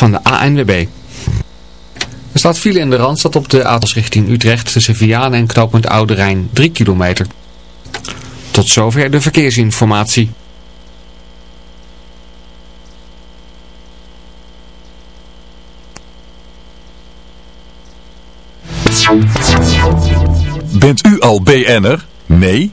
van de ANWB. Er staat file in de Randstad op de a richting Utrecht tussen Vianen en knooppunt Oude Rijn 3 kilometer. Tot zover de verkeersinformatie. Bent u al BN'er? Nee?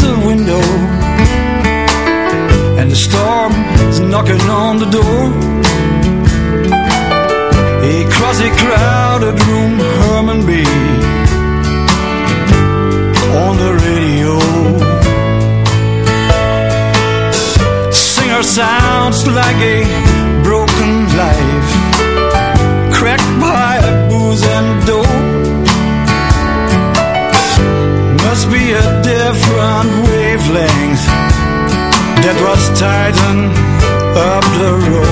knocking on the door. Across a crowded room Herman B. On the radio. Singer sounds like a broken life. Cracked by booze and dope must be a different wavelength that was tighten up the rope.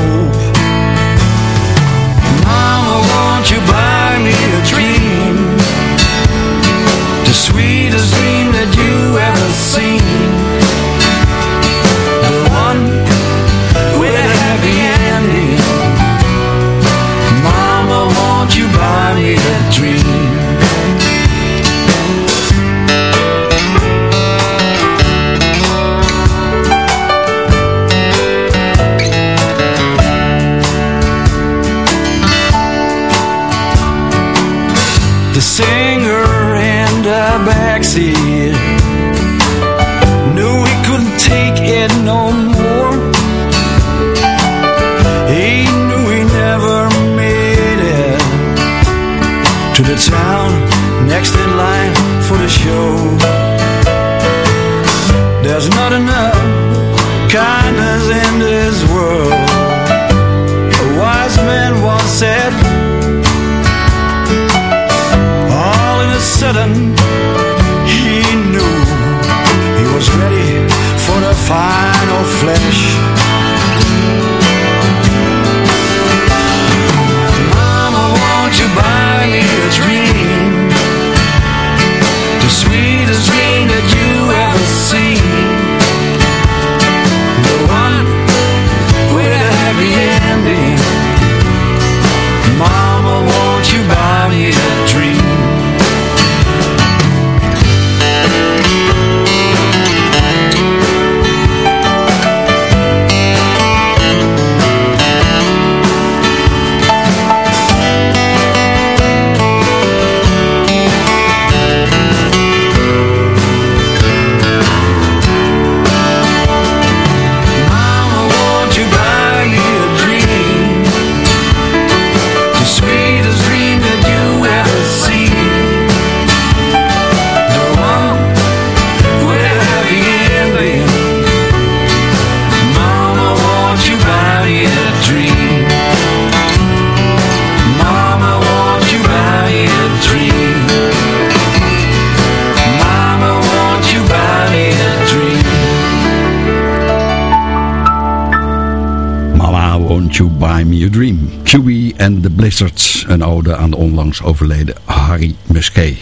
Blizzards, een ode aan de onlangs overleden Harry Musquet.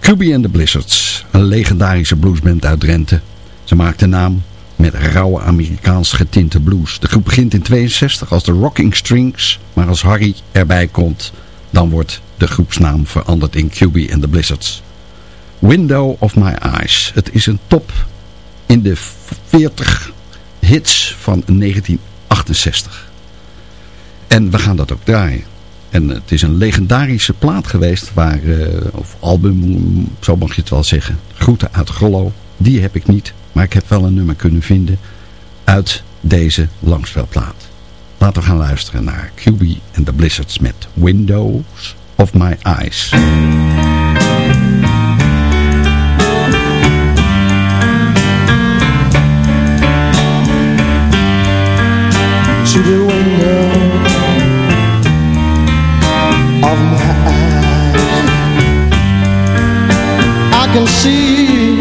QB and the Blizzards, een legendarische bluesband uit Drenthe. Ze maakte naam met rauwe Amerikaans getinte blues. De groep begint in 62 als de Rocking Strings, maar als Harry erbij komt, dan wordt de groepsnaam veranderd in QB and the Blizzards. Window of My Eyes. Het is een top in de 40 hits van 1968. En we gaan dat ook draaien. En het is een legendarische plaat geweest, waar, uh, of album, zo mag je het wel zeggen. Groeten uit Grollo. Die heb ik niet, maar ik heb wel een nummer kunnen vinden uit deze langspelplaat. Laten we gaan luisteren naar QB en the Blizzards met Windows of My Eyes. Can see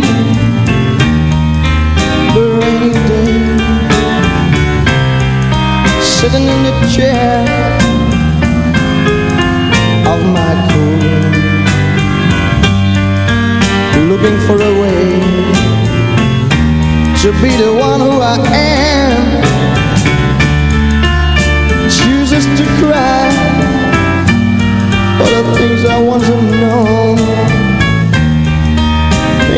the rainy day. Sitting in the chair of my cool Looking for a way to be the one who I am. Chooses to cry things I once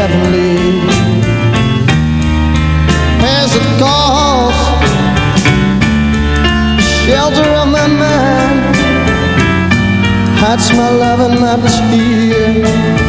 heavenly. As it calls shelter of my mind. Hides my love and my tear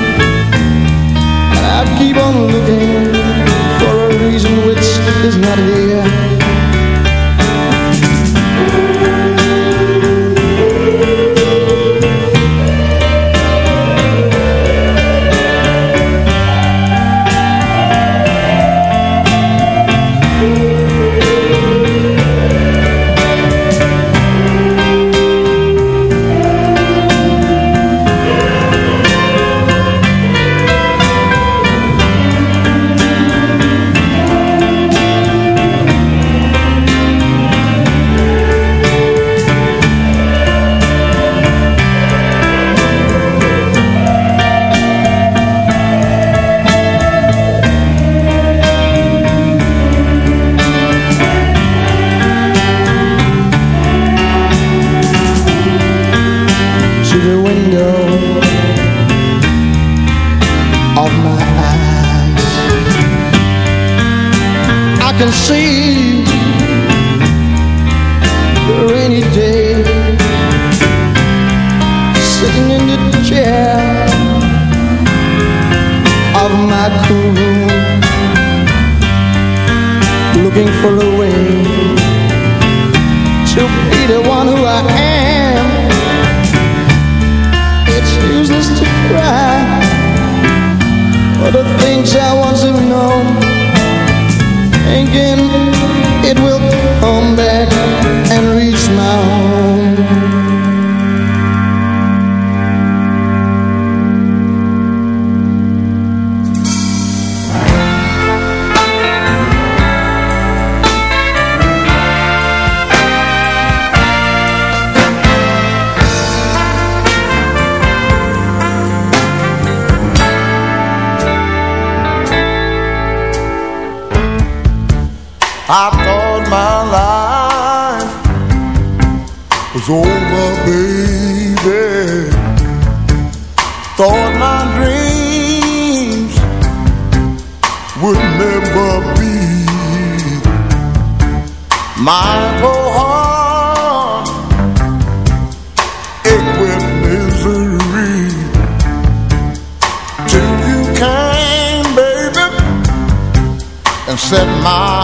my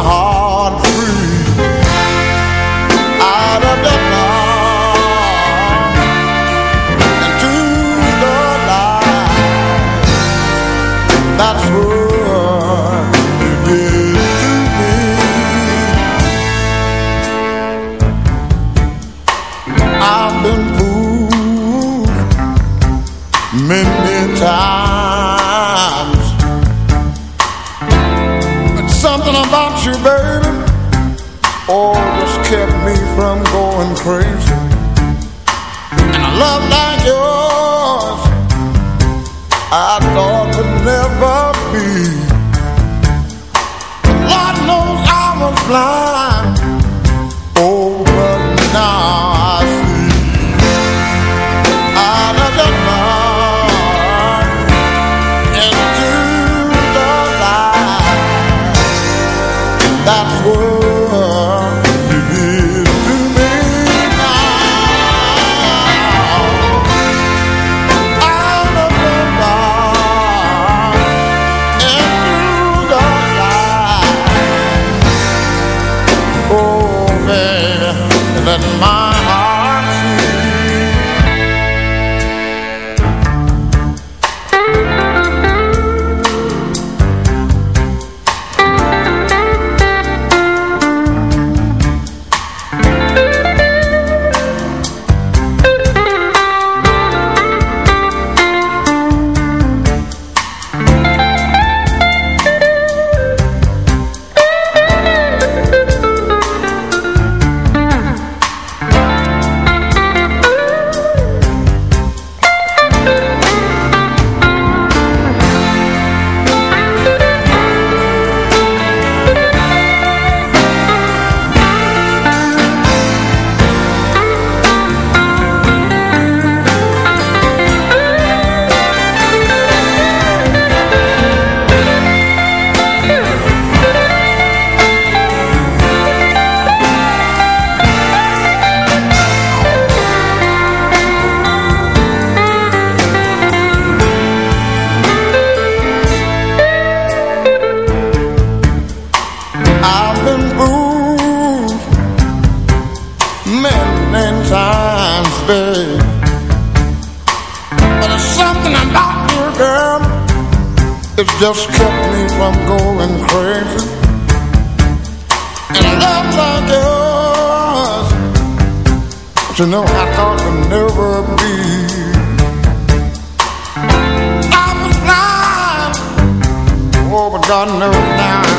on the run now.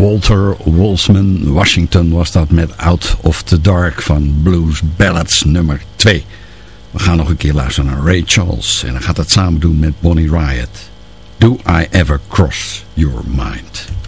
Walter Wolfsman, Washington was dat met Out of the Dark van Blues Ballads nummer 2. We gaan nog een keer luisteren naar Ray Charles en dan gaat dat samen doen met Bonnie Riot. Do I Ever Cross Your Mind?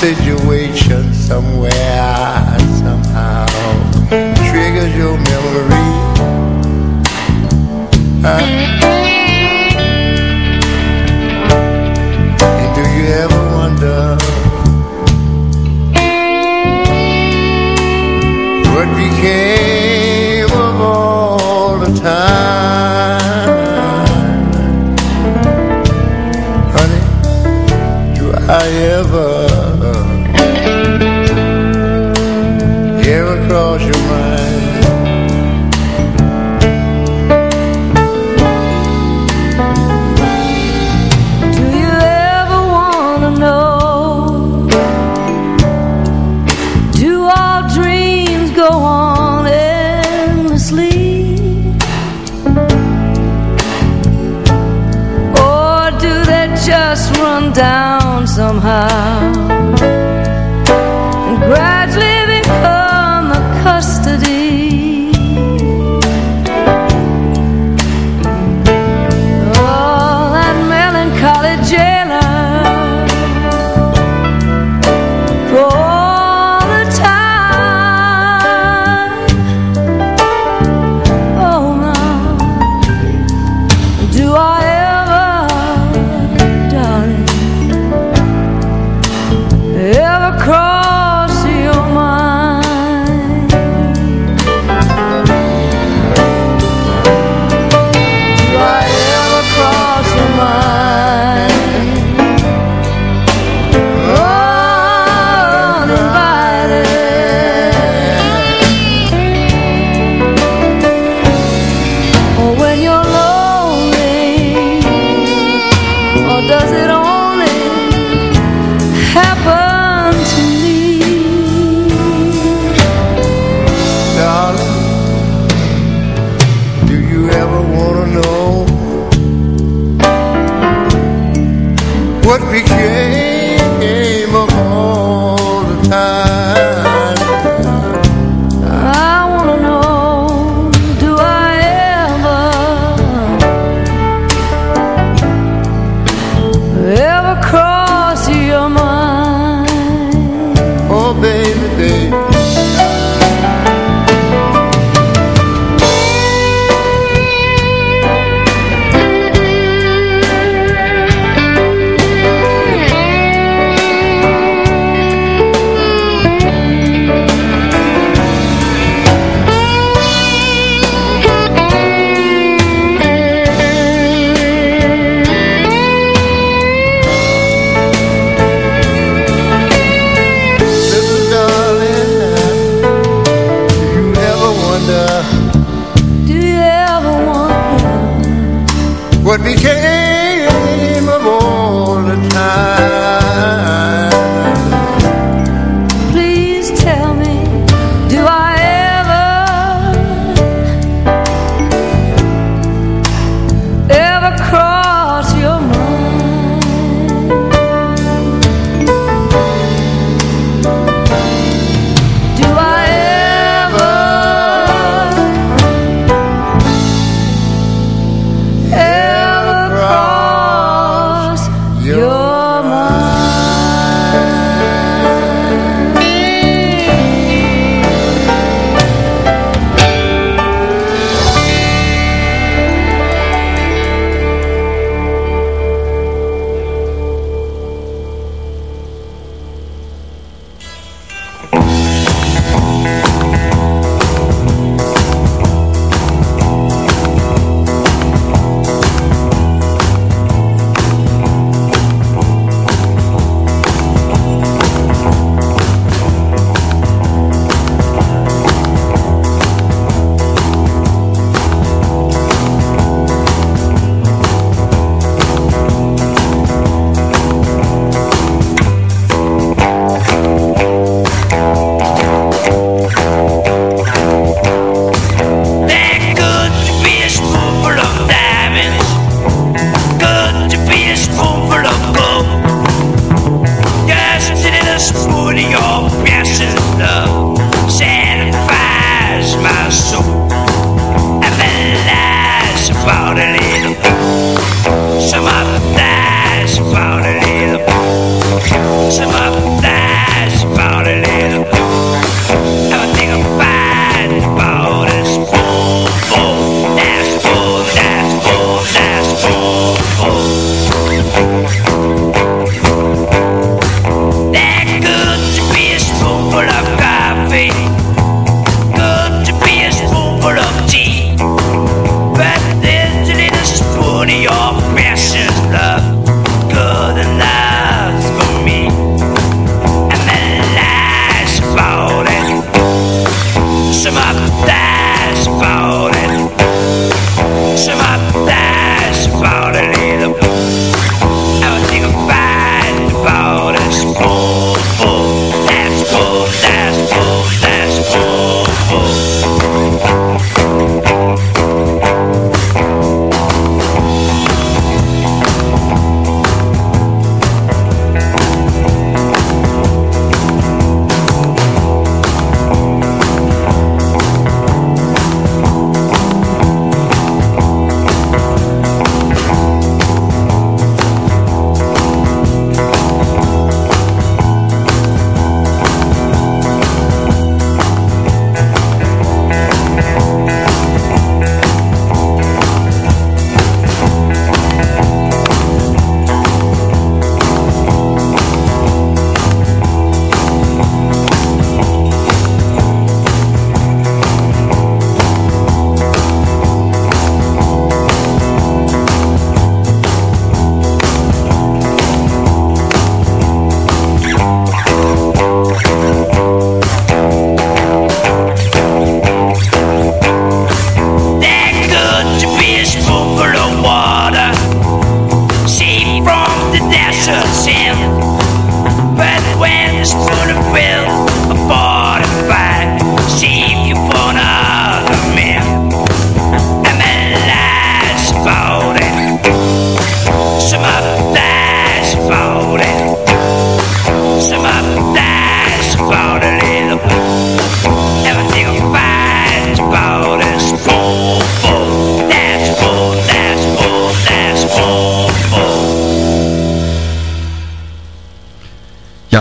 Situation somewhere, just run down somehow.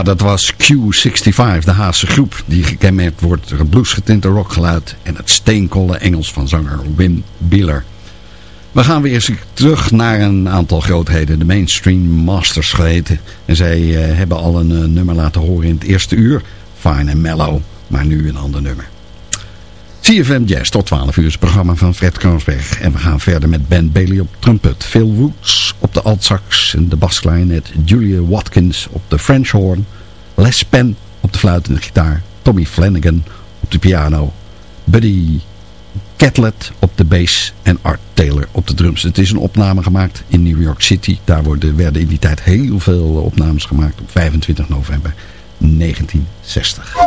Dat was Q65, de Haagse groep, die gekenmerkt wordt door het bluesgetinte rockgeluid en het steenkolle Engels van zanger Wim Bieler. We gaan weer eens terug naar een aantal grootheden, de mainstream masters geheten. En zij uh, hebben al een uh, nummer laten horen in het eerste uur, Fine and Mellow, maar nu een ander nummer. CFM Jazz tot 12 uur is het programma van Fred Kroonsberg. En we gaan verder met Ben Bailey op trumpet, Phil Woods op de altsax en de basklarinet, Julia Watkins op de French horn, Les Penn op de fluit en de gitaar. Tommy Flanagan op de piano. Buddy Catlett op de bass en Art Taylor op de drums. Het is een opname gemaakt in New York City. Daar worden, werden in die tijd heel veel eh, opnames gemaakt op 25 november 1960.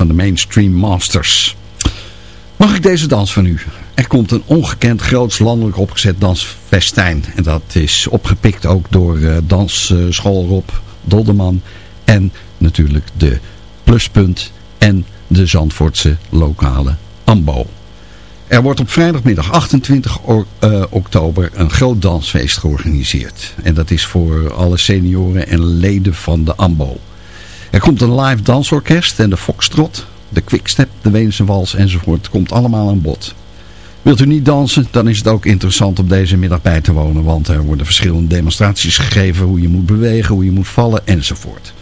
Van de Mainstream Masters. Mag ik deze dans van u? Er komt een ongekend groots landelijk opgezet dansfestijn. En dat is opgepikt ook door uh, dansschool Rob Dolderman. En natuurlijk de Pluspunt en de Zandvoortse lokale AMBO. Er wordt op vrijdagmiddag 28 uh, oktober een groot dansfeest georganiseerd. En dat is voor alle senioren en leden van de AMBO. Er komt een live dansorkest en de Foxtrot, de Quickstep, de Weense Wals enzovoort. komt allemaal aan bod. Wilt u niet dansen, dan is het ook interessant om deze middag bij te wonen. Want er worden verschillende demonstraties gegeven hoe je moet bewegen, hoe je moet vallen enzovoort.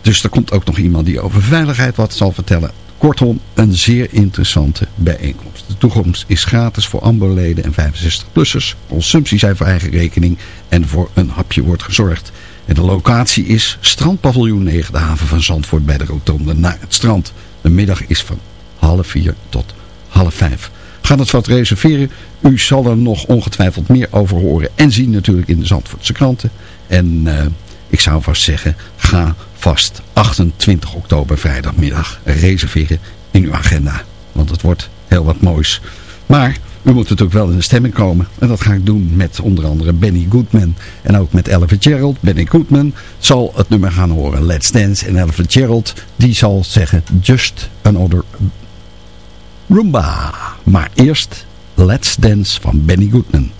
Dus er komt ook nog iemand die over veiligheid wat zal vertellen. Kortom, een zeer interessante bijeenkomst. De toekomst is gratis voor AMBO-leden en 65-plussers. Consumptie zijn voor eigen rekening en voor een hapje wordt gezorgd. En de locatie is Strandpaviljoen 9, de haven van Zandvoort bij de rotonde naar het strand. De middag is van half vier tot half vijf. Ga het wat reserveren. U zal er nog ongetwijfeld meer over horen en zien natuurlijk in de Zandvoortse kranten. En uh, ik zou vast zeggen, ga vast 28 oktober vrijdagmiddag reserveren in uw agenda. Want het wordt heel wat moois. Maar u moet natuurlijk wel in de stemming komen. En dat ga ik doen met onder andere Benny Goodman. En ook met Ella Gerald. Benny Goodman zal het nummer gaan horen. Let's Dance. En Ella Gerald die zal zeggen Just Another Roomba. Maar eerst Let's Dance van Benny Goodman.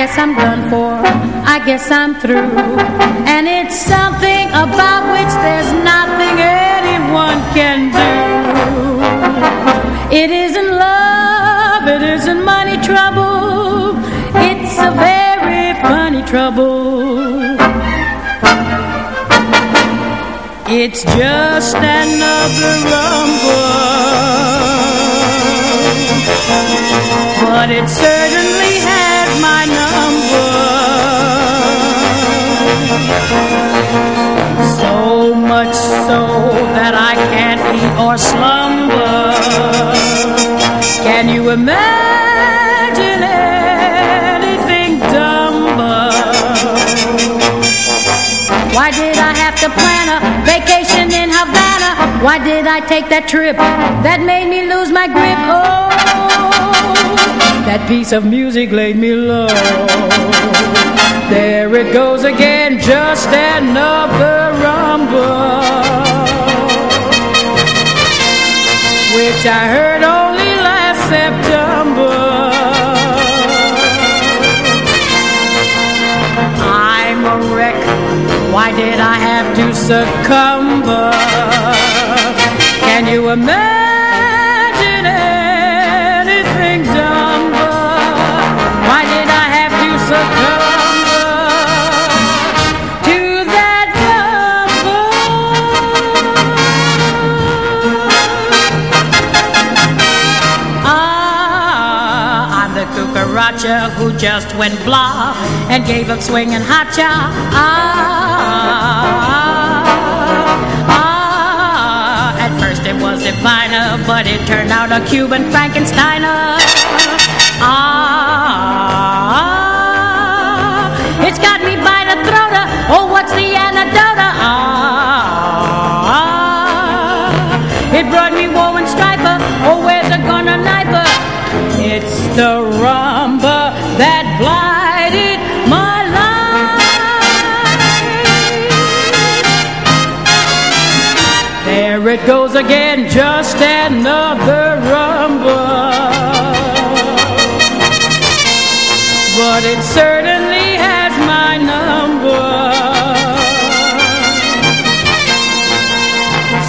guess I'm done for, I guess I'm through. And it's something about which there's nothing anyone can do. It isn't love, it isn't money trouble. It's a very funny trouble. It's just another rumble. But it's So much so that I can't eat or slumber. Can you imagine anything dumber? Why did I have to plan a vacation in Havana? Why did I take that trip that made me lose my grip? Oh, that piece of music laid me low. There it goes again, just another rumble. Which I heard only last September. I'm a wreck. Why did I have to succumb? Can you imagine cucaracha who just went blah and gave up swinging hotcha. Ah, ah, at first it was diviner, but it turned out a Cuban Frankensteiner. Just another rumba. But it certainly has my number.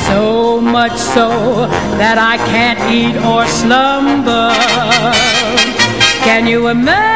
So much so that I can't eat or slumber. Can you imagine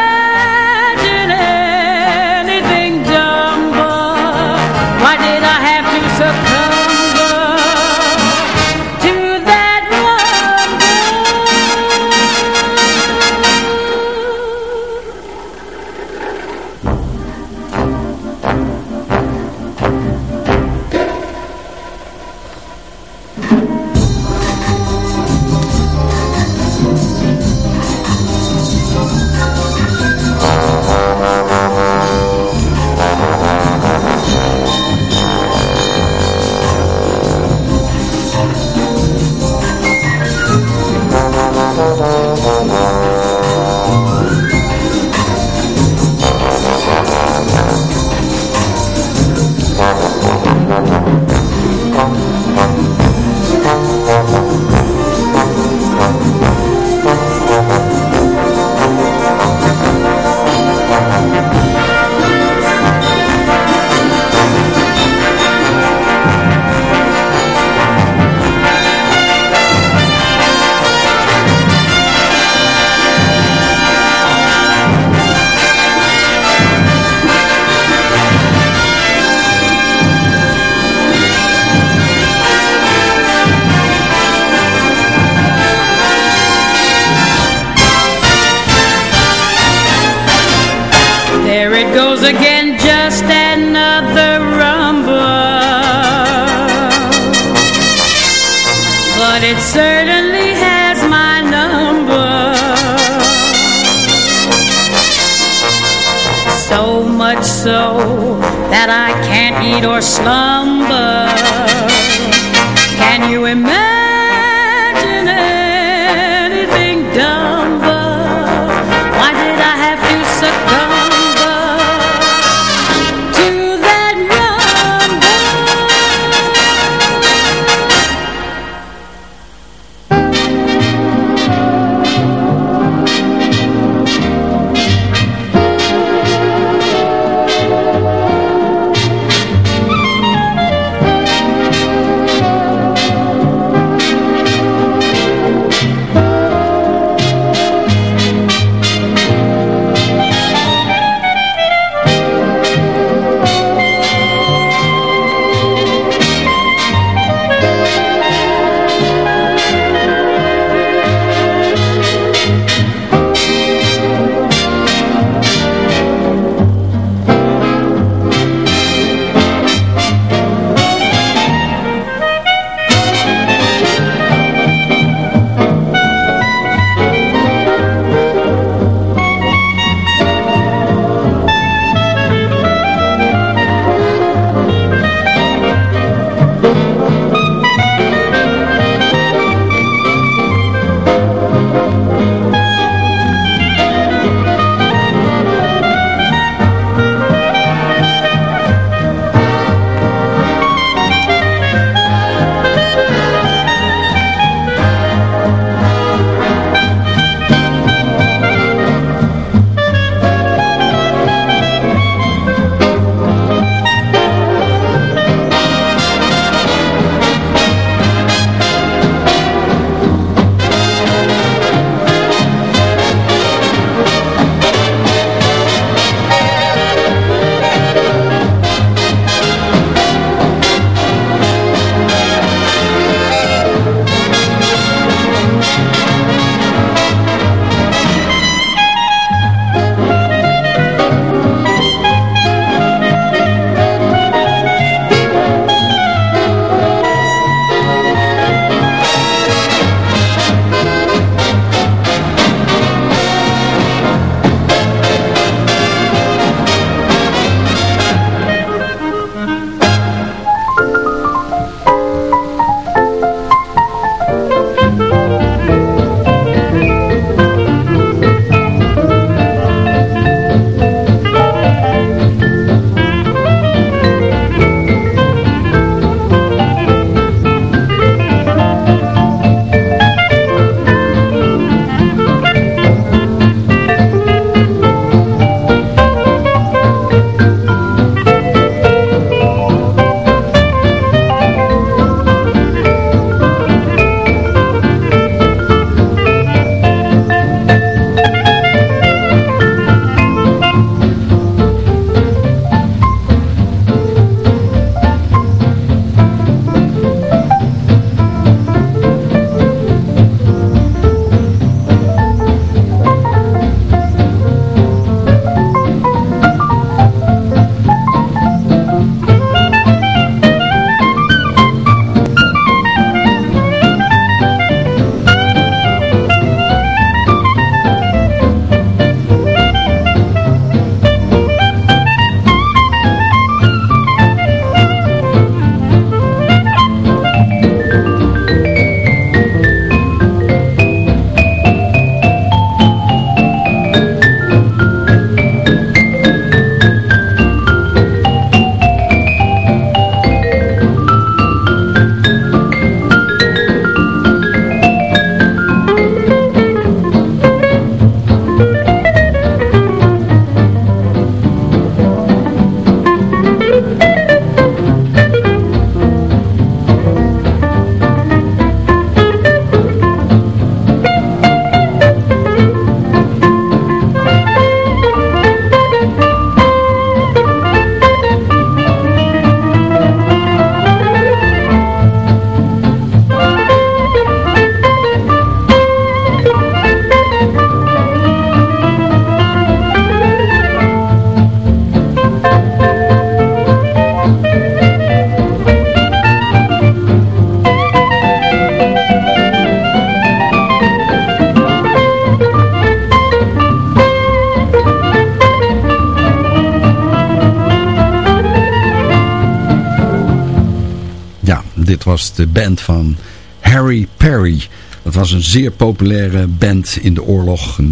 was de band van Harry Perry. Dat was een zeer populaire band in de oorlog 1940-41.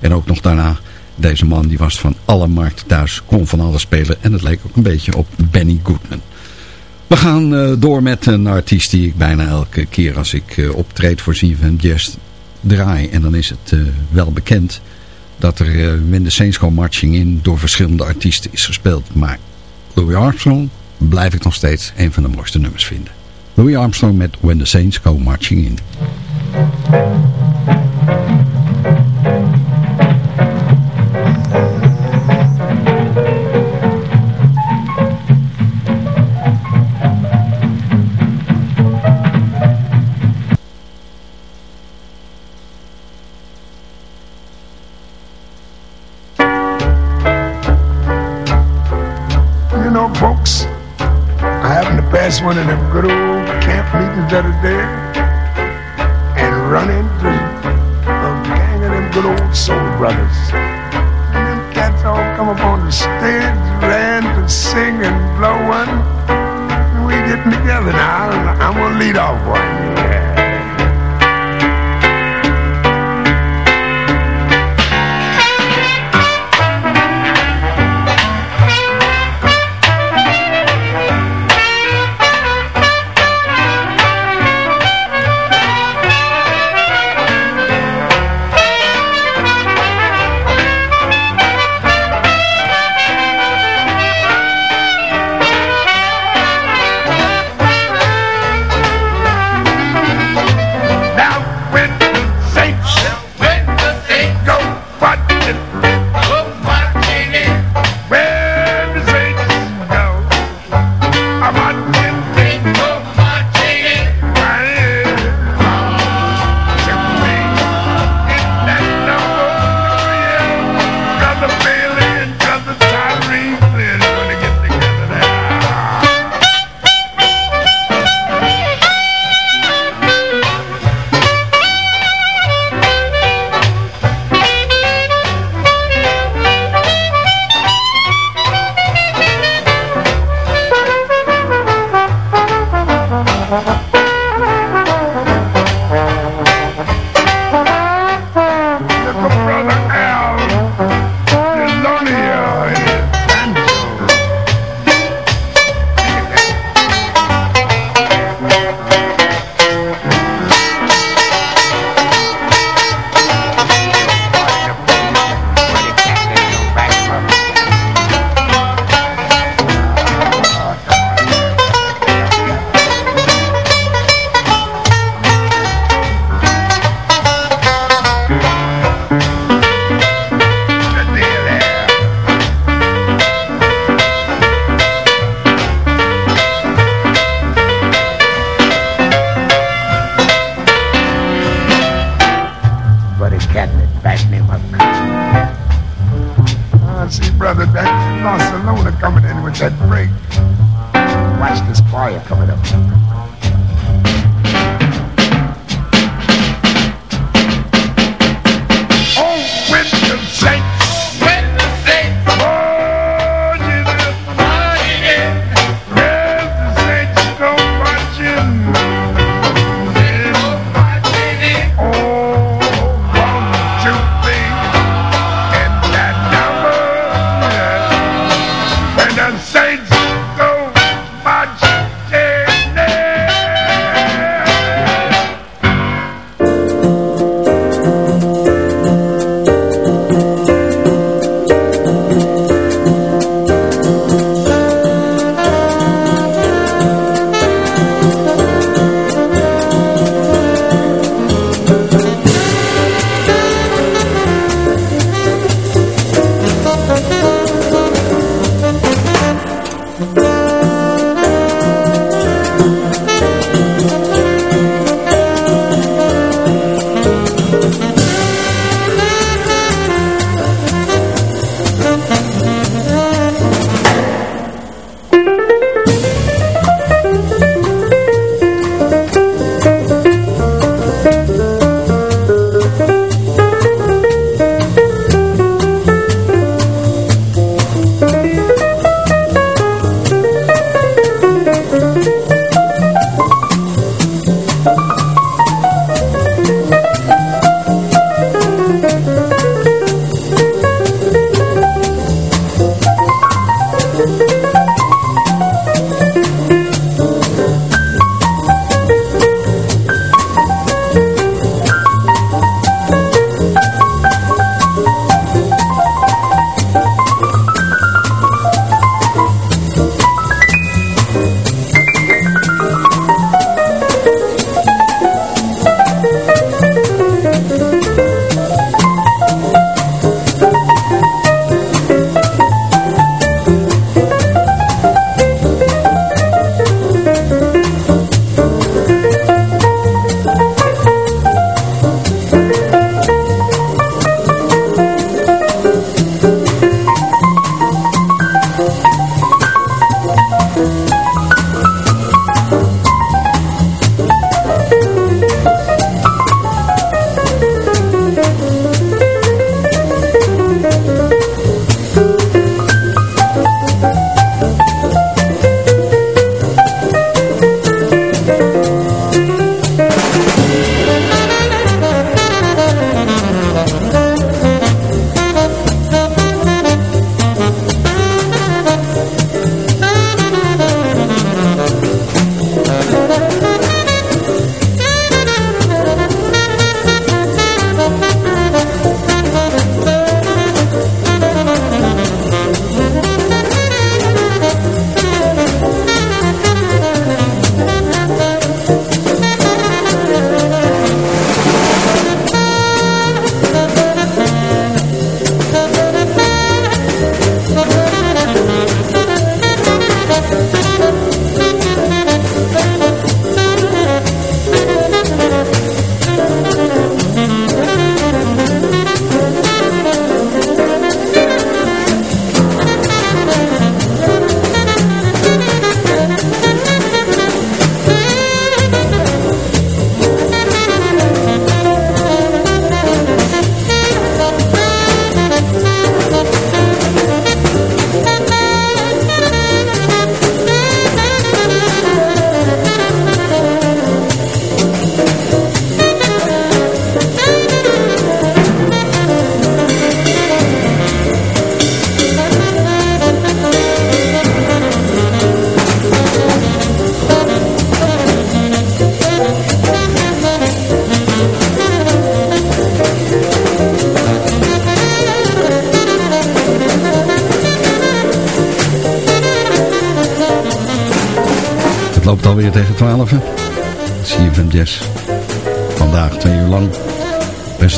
En ook nog daarna. Deze man die was van alle markten thuis, kon van alles spelen. En het leek ook een beetje op Benny Goodman. We gaan uh, door met een artiest die ik bijna elke keer als ik uh, optreed voor ZFM Jazz draai. En dan is het uh, wel bekend dat er When the Saints Go Marching In door verschillende artiesten is gespeeld. Maar Louis Armstrong blijf ik nog steeds een van de mooiste nummers vinden. Louis Armstrong met When the Saints Go Marching In.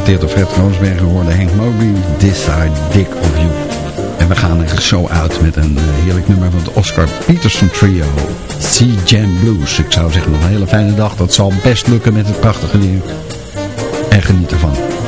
Presenteert door Fred Roosbergen hoorde Henk Mobley. This I Dick of You. En we gaan er zo uit met een eh, heerlijk nummer van het Oscar Peterson Trio. Sea Jam Blues. Ik zou zeggen nog een hele fijne dag. Dat zal best lukken met het prachtige weer. En geniet ervan.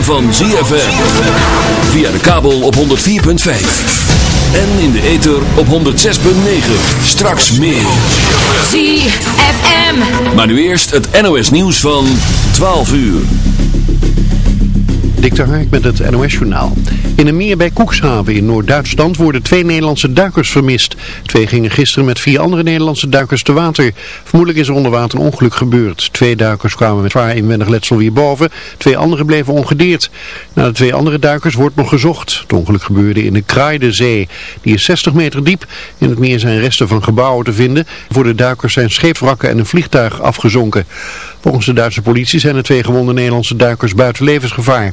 Ritme van ZFM. Via de kabel op 104.5. En in de ether op 106.9. Straks meer. ZFM. Maar nu eerst het NOS nieuws van 12 uur. Dik de Hark met het NOS-journaal. In een meer bij Koekshaven in Noord-Duitsland worden twee Nederlandse duikers vermist. Twee gingen gisteren met vier andere Nederlandse duikers te water. Vermoedelijk is er onder water een ongeluk gebeurd. Twee duikers kwamen met zwaar inwendig letsel weer boven. Twee anderen bleven ongedeerd. Naar de twee andere duikers wordt nog gezocht. Het ongeluk gebeurde in de Kraaidezee. Die is 60 meter diep. In het meer zijn resten van gebouwen te vinden. Voor de duikers zijn scheepswrakken en een vliegtuig afgezonken. Volgens de Duitse politie zijn de twee gewonde Nederlandse duikers buiten levensgevaar.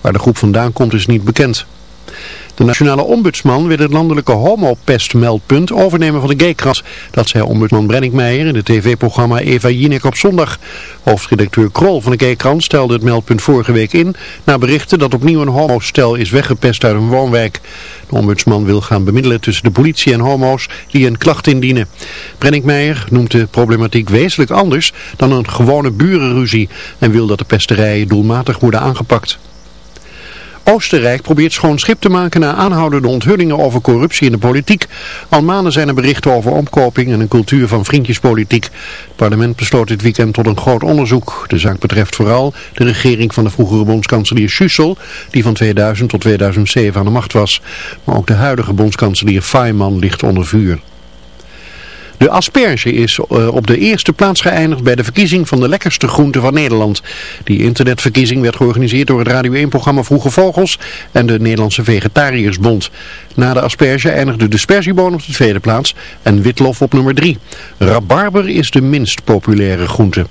Waar de groep vandaan komt is niet bekend. De nationale ombudsman wil het landelijke homopestmeldpunt overnemen van de Gaykrant. Dat zei ombudsman Brennick Meijer in het tv-programma Eva Jinek op zondag. Hoofdredacteur Krol van de Gaykrant stelde het meldpunt vorige week in... na berichten dat opnieuw een homostel is weggepest uit een woonwijk. De ombudsman wil gaan bemiddelen tussen de politie en homo's die een klacht indienen. Brennick Meijer noemt de problematiek wezenlijk anders dan een gewone burenruzie... en wil dat de pesterijen doelmatig worden aangepakt. Oostenrijk probeert schoon schip te maken na aanhoudende onthullingen over corruptie in de politiek. Al maanden zijn er berichten over omkoping en een cultuur van vriendjespolitiek. Het parlement besloot dit weekend tot een groot onderzoek. De zaak betreft vooral de regering van de vroegere bondskanselier Schussel, die van 2000 tot 2007 aan de macht was. Maar ook de huidige bondskanselier Feynman ligt onder vuur. De asperge is uh, op de eerste plaats geëindigd bij de verkiezing van de lekkerste groente van Nederland. Die internetverkiezing werd georganiseerd door het Radio 1-programma Vroege Vogels en de Nederlandse Vegetariërsbond. Na de asperge eindigde de sperzieboon op de tweede plaats en witlof op nummer 3. Rabarber is de minst populaire groente.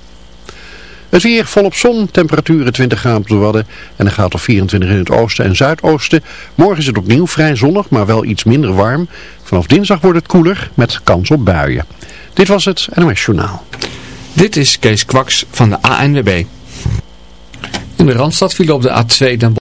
Het weer volop zon, temperaturen 20 graden op de Wadden en een graad of 24 in het oosten en zuidoosten. Morgen is het opnieuw vrij zonnig, maar wel iets minder warm. Vanaf dinsdag wordt het koeler met kans op buien. Dit was het NOS Journaal. Dit is Kees Kwaks van de ANWB. In de Randstad viel op de A2 Den